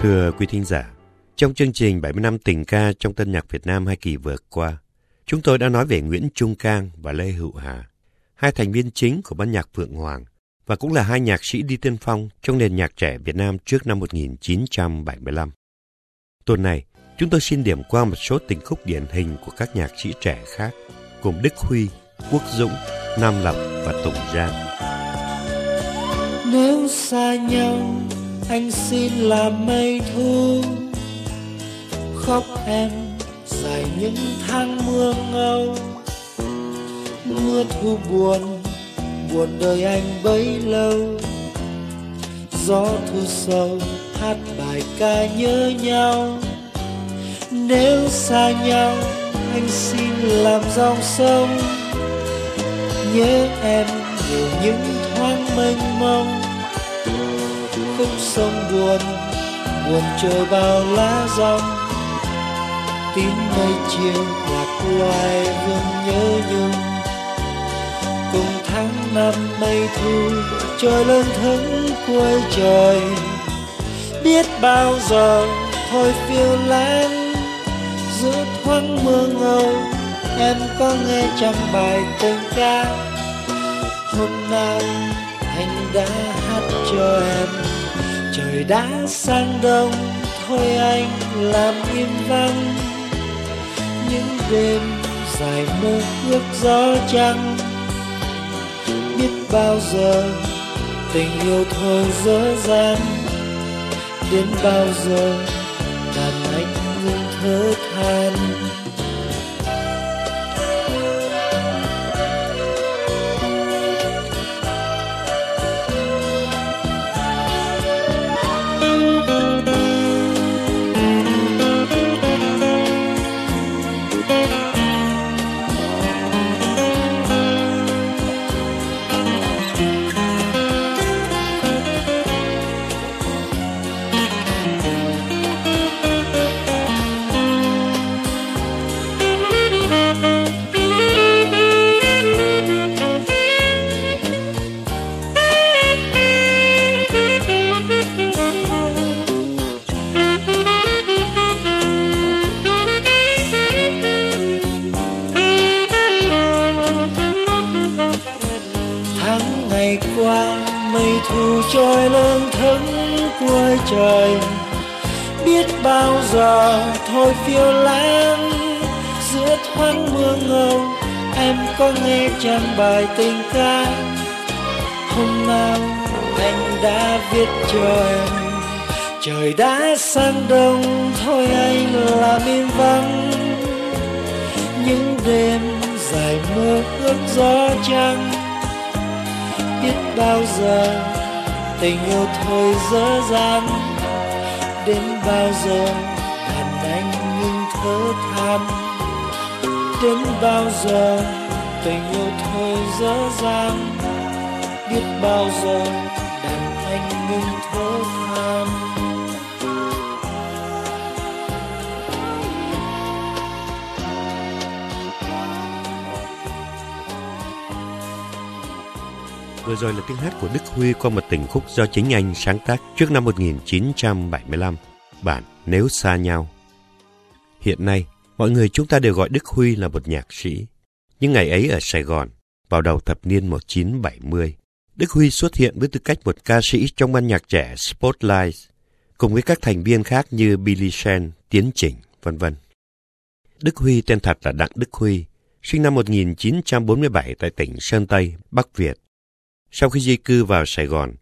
Thưa quý thính giả, trong chương trình 70 năm tình ca trong tân nhạc Việt Nam hai kỳ vừa qua, chúng tôi đã nói về Nguyễn Trung Cang và Lê Hữu Hà, hai thành viên chính của ban nhạc Phượng Hoàng và cũng là hai nhạc sĩ đi tiên phong trong nền nhạc trẻ Việt Nam trước năm 1975. Tuần này, chúng tôi xin điểm qua một số tình khúc điển hình của các nhạc sĩ trẻ khác, gồm Đức Huy, Quốc Dũng, Nam Lập và Tùng Giang. Nếu xa nhau, anh xin làm mây thu, khóc em dài những tháng mưa ngâu. Mưa thu buồn buồn đời anh bấy lâu. Gió thu sâu, hát bài ca nhớ nhau. Nếu xa nhau, anh xin làm dòng sông. Nhớ em nhiều những thoáng mênh mông khúc sông buồn buồn chờ bao lá rong. Tím mây chiều lạc loài vương nhớ nhung. Cùng tháng năm mây thu, trời lên thẫn cuối trời. Biết bao giờ, thôi phiêu lãng giữa thoáng mưa ngâu, em có nghe trăm bài tình ca. Hôm nào anh đã hát cho em trời đã sang đông, thôi anh làm im vắng. Những đêm dài mơ ước gió trăng biết bao giờ tình yêu thôi dở dang. Đến bao giờ đàn anh ngưng thở than. Nắng mưa ngâu, em có nghe chàng bài tình ca. Hôm nào anh đã viết cho em, trời đã sang đông, thôi anh làm im vắng. Những đêm dài mơ ước gió trăng, biết bao giờ tình yêu thôi dở dang. Đến bao giờ đàn anh ngưng thở than? Đến bao giờ tình yêu thôi dở dang. Biết bao giờ đàn anh ngừng thở than Vừa rồi là tiếng hát của Đức Huy qua một tình khúc do chính anh sáng tác trước năm 1975, bản Nếu xa nhau. Hiện nay, mọi người chúng ta đều gọi Đức Huy là một nhạc sĩ. Nhưng ngày ấy ở Sài Gòn, vào đầu thập niên 1970, Đức Huy xuất hiện với tư cách một ca sĩ trong ban nhạc trẻ Spotlight, cùng với các thành viên khác như Billy Shen, Tiến Chỉnh, vân vân. Đức Huy tên thật là Đặng Đức Huy, sinh năm 1947 tại tỉnh Sơn Tây, Bắc Việt. Sau khi di cư vào Sài Gòn,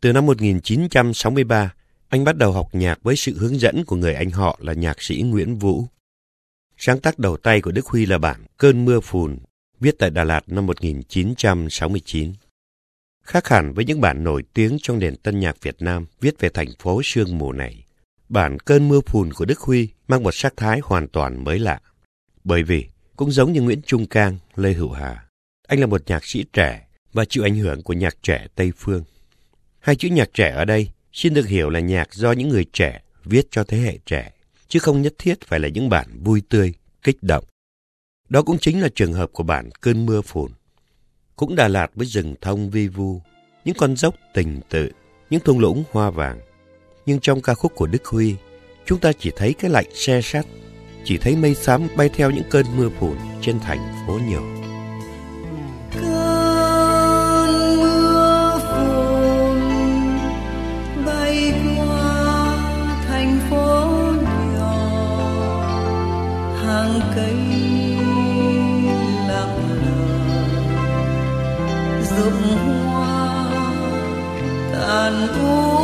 từ năm 1963, anh bắt đầu học nhạc với sự hướng dẫn của người anh họ là nhạc sĩ Nguyễn Vũ. Sáng tác đầu tay của Đức Huy là bản Cơn mưa phùn, viết tại Đà Lạt năm 1969. Khác hẳn với những bản nổi tiếng trong nền tân nhạc Việt Nam viết về thành phố sương mù này, bản Cơn mưa phùn của Đức Huy mang một sắc thái hoàn toàn mới lạ. Bởi vì, cũng giống như Nguyễn Trung Cang, Lê Hữu Hà, anh là một nhạc sĩ trẻ và chịu ảnh hưởng của nhạc trẻ Tây Phương. Hai chữ nhạc trẻ ở đây xin được hiểu là nhạc do những người trẻ viết cho thế hệ trẻ, chứ không nhất thiết phải là những bản vui tươi, kích động. Đó cũng chính là trường hợp của bản Cơn mưa phùn. Cũng Đà Lạt với rừng thông vi vu, những con dốc tình tự, những thung lũng hoa vàng. Nhưng trong ca khúc của Đức Huy, chúng ta chỉ thấy cái lạnh xe sắt, chỉ thấy mây xám bay theo những cơn mưa phùn trên thành phố nhỏ.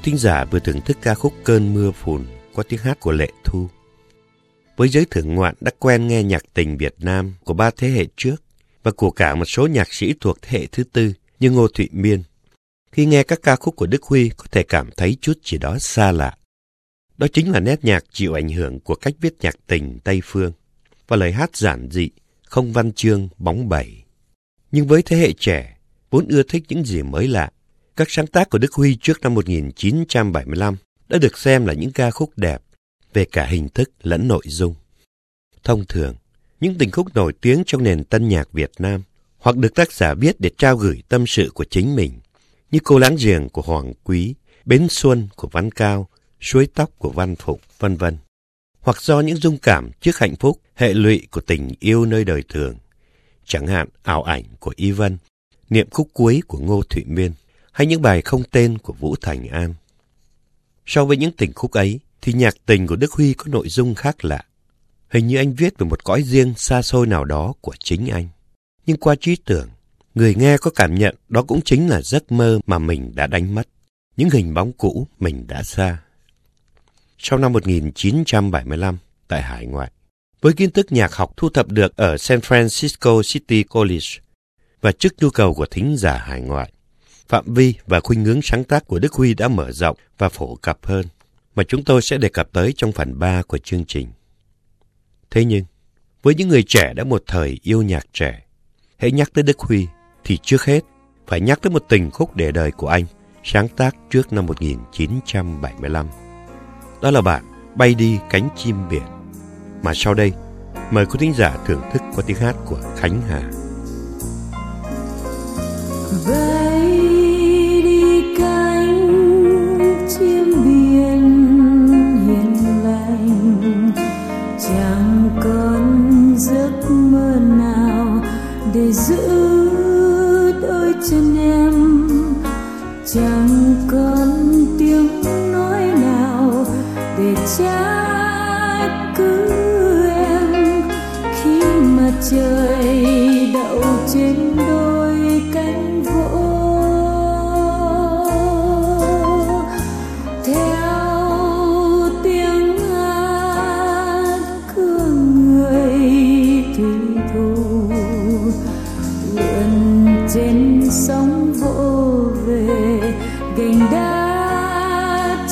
Quý thính giả vừa thưởng thức ca khúc Cơn mưa phùn qua tiếng hát của Lệ Thu. Với giới thưởng ngoạn đã quen nghe nhạc tình Việt Nam của ba thế hệ trước và của cả một số nhạc sĩ thuộc thế hệ thứ tư như Ngô Thụy Miên, khi nghe các ca khúc của Đức Huy có thể cảm thấy chút gì đó xa lạ. Đó chính là nét nhạc chịu ảnh hưởng của cách viết nhạc tình Tây Phương và lời hát giản dị, không văn chương, bóng bẩy. Nhưng với thế hệ trẻ, vốn ưa thích những gì mới lạ, các sáng tác của Đức Huy trước năm 1975 đã được xem là những ca khúc đẹp về cả hình thức lẫn nội dung. Thông thường, những tình khúc nổi tiếng trong nền tân nhạc Việt Nam hoặc được tác giả viết để trao gửi tâm sự của chính mình, như Cô Láng Giềng của Hoàng Quý, Bến Xuân của Văn Cao, Suối Tóc của Văn Phục, vân vân. Hoặc do những dung cảm trước hạnh phúc, hệ lụy của tình yêu nơi đời thường, chẳng hạn ảo ảnh của Y Vân, niệm khúc cuối của Ngô Thụy Miên hay những bài không tên của Vũ Thành An. So với những tình khúc ấy, thì nhạc tình của Đức Huy có nội dung khác lạ. Hình như anh viết về một cõi riêng xa xôi nào đó của chính anh. Nhưng qua trí tưởng, người nghe có cảm nhận đó cũng chính là giấc mơ mà mình đã đánh mất, những hình bóng cũ mình đã xa. Sau năm 1975, tại hải ngoại, với kiến thức nhạc học thu thập được ở San Francisco City College và trước nhu cầu của thính giả hải ngoại, phạm vi và khuynh hướng sáng tác của Đức Huy đã mở rộng và phổ cập hơn, mà chúng tôi sẽ đề cập tới trong phần 3 của chương trình. Thế nhưng, với những người trẻ đã một thời yêu nhạc trẻ, hãy nhắc tới Đức Huy thì trước hết phải nhắc tới một tình khúc để đời của anh sáng tác trước năm 1975. Đó là bản Bay đi cánh chim biển, mà sau đây mời quý thính giả thưởng thức qua tiếng hát của Khánh Hà. Bye.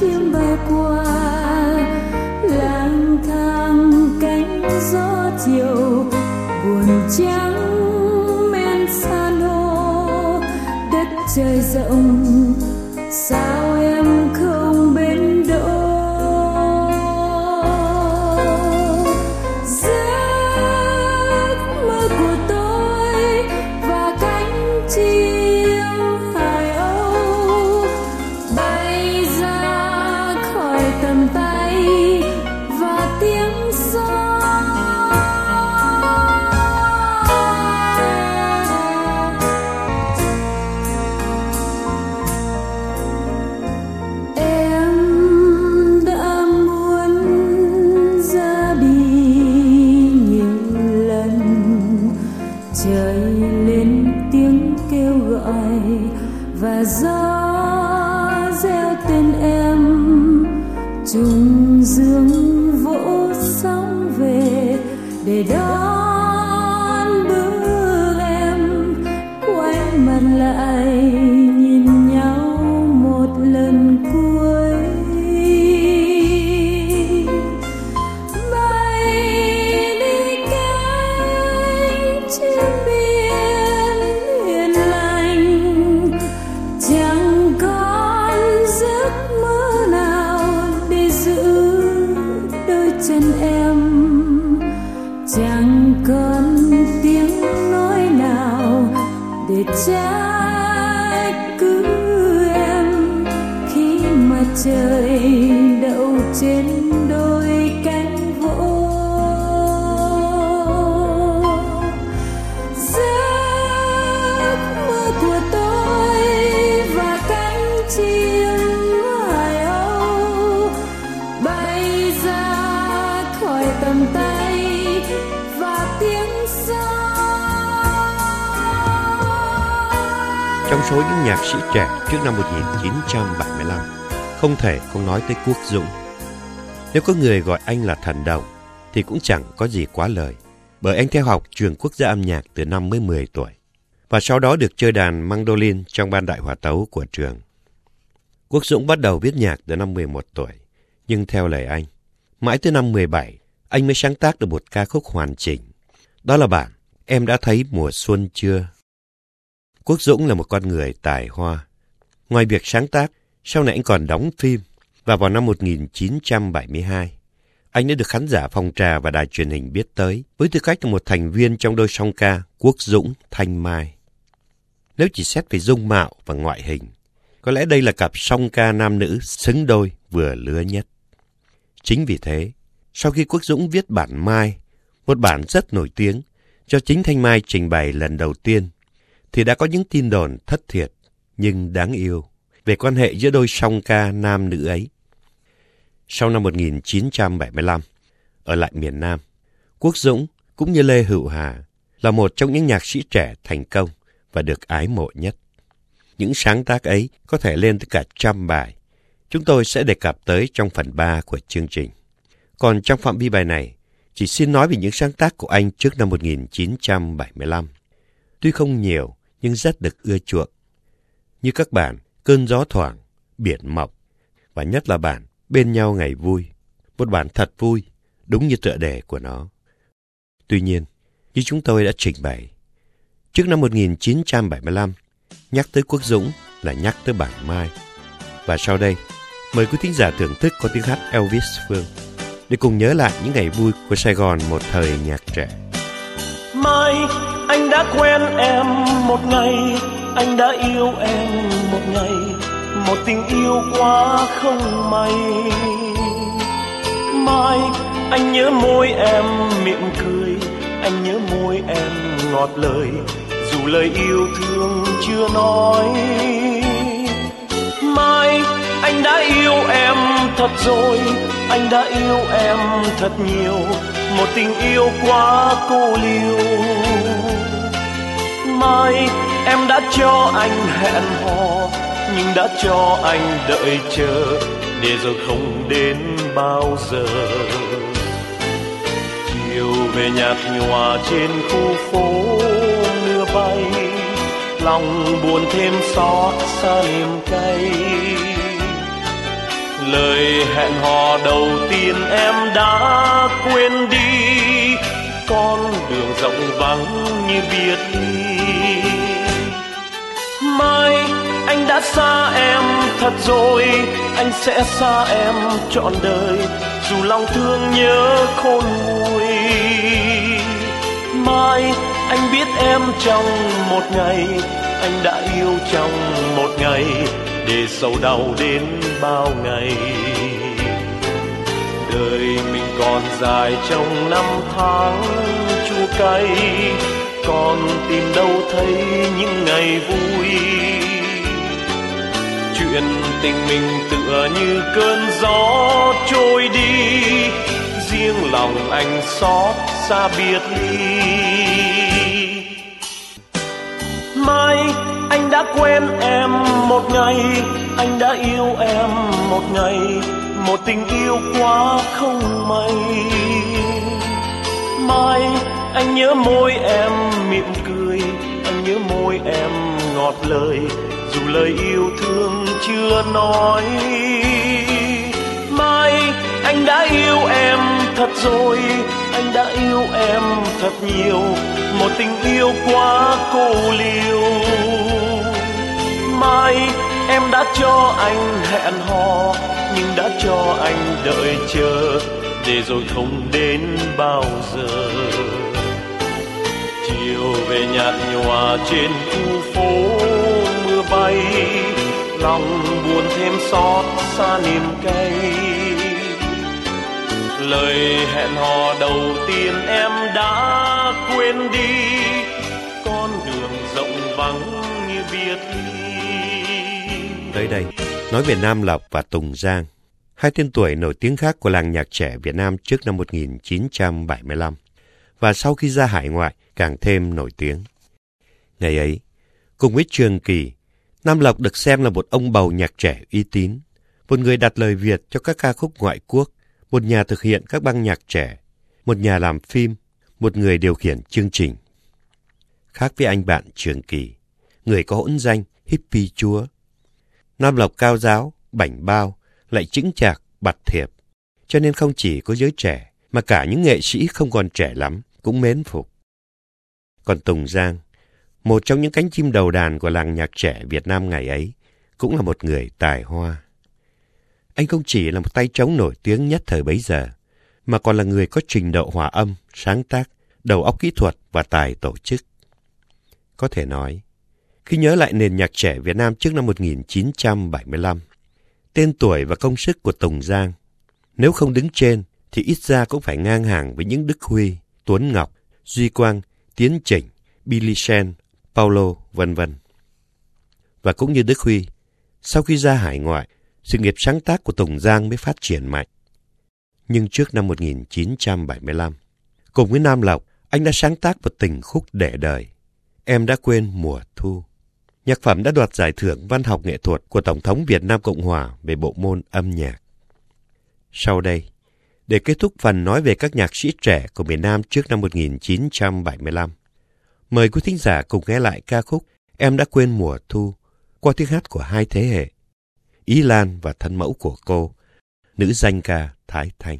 Chim bay qua, lang thang cánh gió chiều, buồn trắng men san hô đất trời rộng, sao với những nhạc sĩ trẻ trước năm 1975, không thể không nói tới Quốc Dũng. Nếu có người gọi anh là thần đồng, thì cũng chẳng có gì quá lời, bởi anh theo học trường quốc gia âm nhạc từ năm mới 10 tuổi, và sau đó được chơi đàn mandolin trong ban đại hòa tấu của trường. Quốc Dũng bắt đầu viết nhạc từ năm 11 tuổi, nhưng theo lời anh, mãi tới năm 17, anh mới sáng tác được một ca khúc hoàn chỉnh. Đó là bản Em đã thấy mùa xuân chưa? Quốc Dũng là một con người tài hoa. Ngoài việc sáng tác, sau này anh còn đóng phim và vào năm 1972, anh đã được khán giả phòng trà và đài truyền hình biết tới với tư cách là một thành viên trong đôi song ca Quốc Dũng Thanh Mai. Nếu chỉ xét về dung mạo và ngoại hình, có lẽ đây là cặp song ca nam nữ xứng đôi vừa lứa nhất. Chính vì thế, sau khi Quốc Dũng viết bản Mai, một bản rất nổi tiếng, cho chính Thanh Mai trình bày lần đầu tiên, thì đã có những tin đồn thất thiệt nhưng đáng yêu về quan hệ giữa đôi song ca nam nữ ấy. Sau năm 1975, ở lại miền Nam, Quốc Dũng cũng như Lê Hữu Hà là một trong những nhạc sĩ trẻ thành công và được ái mộ nhất. Những sáng tác ấy có thể lên tới cả trăm bài. Chúng tôi sẽ đề cập tới trong phần 3 của chương trình. Còn trong phạm vi bài này, chỉ xin nói về những sáng tác của anh trước năm 1975. Tuy không nhiều, nhưng rất được ưa chuộng. Như các bản Cơn gió thoảng, Biển mọc và nhất là bản Bên nhau ngày vui. Một bản thật vui, đúng như tựa đề của nó. Tuy nhiên, như chúng tôi đã trình bày, trước năm 1975, nhắc tới Quốc Dũng là nhắc tới bản Mai. Và sau đây, mời quý thính giả thưởng thức có tiếng hát Elvis Phương để cùng nhớ lại những ngày vui của Sài Gòn một thời nhạc trẻ. mai anh đã quen em một ngày, anh đã yêu em một ngày, một tình yêu quá không may. Mai, anh nhớ môi em miệng cười, anh nhớ môi em ngọt lời, dù lời yêu thương chưa nói. Mai, anh đã yêu em thật rồi, anh đã yêu em thật nhiều, một tình yêu quá cô liêu mai, em đã cho anh hẹn hò, nhưng đã cho anh đợi chờ, để rồi không đến bao giờ. Chiều về nhạt nhòa trên khu phố mưa bay, lòng buồn thêm xót xa niềm cay. Lời hẹn hò đầu tiên em đã quên đi, con đường rộng vắng như biệt ly. Đã xa em thật rồi, anh sẽ xa em trọn đời, dù lòng thương nhớ khôn nguôi. Mai, anh biết em trong một ngày, anh đã yêu trong một ngày, để sầu đau đến bao ngày. Đời mình còn dài trong năm tháng chua cay, còn tìm đâu thấy những ngày vui chuyện tình mình tựa như cơn gió trôi đi. Riêng lòng anh xót xa biệt ly. Mai, anh đã quen em một ngày, anh đã yêu em một ngày, một tình yêu quá không may. Mai, anh nhớ môi em mỉm cười, anh nhớ môi em ngọt lời dù lời yêu thương chưa nói, mai, anh đã yêu em thật rồi, anh đã yêu em thật nhiều, một tình yêu quá cô liêu mai, em đã cho anh hẹn hò, nhưng đã cho anh đợi chờ, để rồi không đến bao giờ. Chiều về nhạt nhòa trên khu phố bay lòng buồn thêm xót xa niềm cay lời hẹn hò đầu tiên em đã quên đi con đường rộng vắng như biệt ly Tới đây, nói về Nam Lộc và Tùng Giang, hai tên tuổi nổi tiếng khác của làng nhạc trẻ Việt Nam trước năm 1975, và sau khi ra hải ngoại càng thêm nổi tiếng. Ngày ấy, cùng với Trường Kỳ, Nam Lộc được xem là một ông bầu nhạc trẻ uy tín, một người đặt lời Việt cho các ca khúc ngoại quốc, một nhà thực hiện các băng nhạc trẻ, một nhà làm phim, một người điều khiển chương trình. Khác với anh bạn Trường Kỳ, người có hỗn danh hippie chúa. Nam Lộc cao giáo, bảnh bao, lại chững chạc, bặt thiệp. Cho nên không chỉ có giới trẻ, mà cả những nghệ sĩ không còn trẻ lắm cũng mến phục. Còn Tùng Giang, một trong những cánh chim đầu đàn của làng nhạc trẻ Việt Nam ngày ấy, cũng là một người tài hoa. Anh không chỉ là một tay trống nổi tiếng nhất thời bấy giờ, mà còn là người có trình độ hòa âm, sáng tác, đầu óc kỹ thuật và tài tổ chức. Có thể nói, khi nhớ lại nền nhạc trẻ Việt Nam trước năm 1975, tên tuổi và công sức của Tùng Giang, nếu không đứng trên thì ít ra cũng phải ngang hàng với những Đức Huy, Tuấn Ngọc, Duy Quang, Tiến Chỉnh, Billy Shen, Paulo, vân vân. Và cũng như Đức Huy, sau khi ra hải ngoại, sự nghiệp sáng tác của Tùng Giang mới phát triển mạnh. Nhưng trước năm 1975, cùng với Nam Lộc, anh đã sáng tác một tình khúc để đời. Em đã quên mùa thu. Nhạc phẩm đã đoạt giải thưởng văn học nghệ thuật của Tổng thống Việt Nam Cộng Hòa về bộ môn âm nhạc. Sau đây, để kết thúc phần nói về các nhạc sĩ trẻ của miền Nam trước năm 1975, mời quý thính giả cùng nghe lại ca khúc Em đã quên mùa thu qua tiếng hát của hai thế hệ, Ý Lan và thân mẫu của cô, nữ danh ca Thái Thành.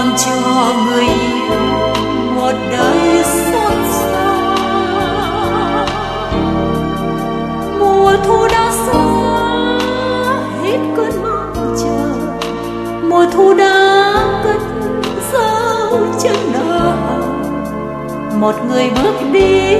mang cho người yêu một đời xót xa. Mùa thu đã xa, hết cơn mong chờ. Mùa thu đã cất dấu chân nở một người bước đi